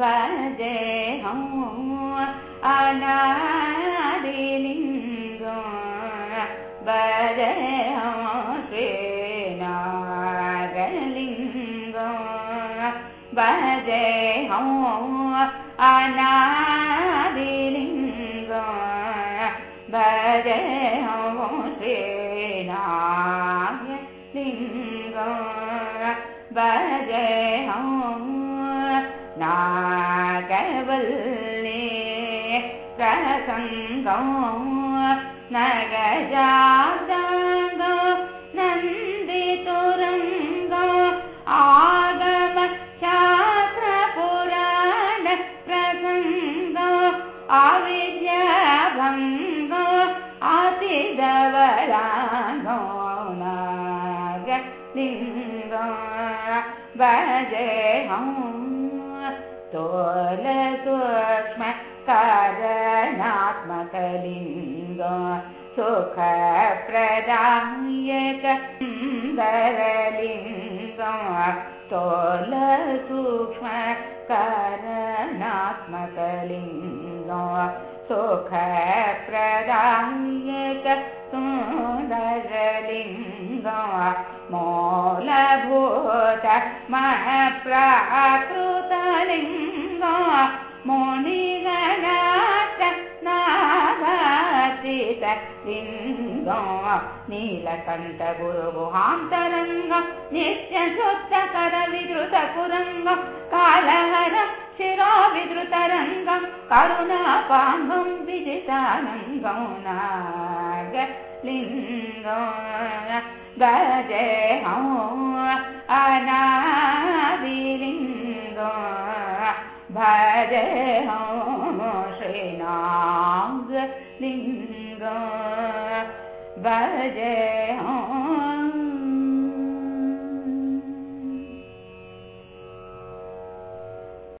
भजे अनादिलिङ्ग भजे श्रीनागलिङ्ग भजे अनादिलिङ्ग भजे श्रीनागलिङ्ग नागवल्ले प्रसङ्गो नगजातङ्ग नन्दितुरङ्ग आगम शास्त्रपुराण प्रसङ्ग अविद्याभङ्ग अतिदवराङ्गो नागलिङ्ग भजे तोल सूक्ष्म कारणात्मकलिङ्ग सुखप्रदायक सुन्दरलिङ्ग तोल सूक्ष्म कारणात्मकलिङ्ग सुखप्रदायक सुन्दरलिङ्ग मूलभूत महप्राकृतलिङ्ग मुनिगणात नागातीत लिङ्ग नीलकण्ठ गुरुगुहान्तरङ्ग नित्यशुद्धकरविधृतपुरङ्ग कालहर शिराविधृतरङ्गं करुणापाङ्गं विजितानङ्गं नागलिङ्ग भजे अनादिलिङ्ग श्रीनागलिङ्ग भजे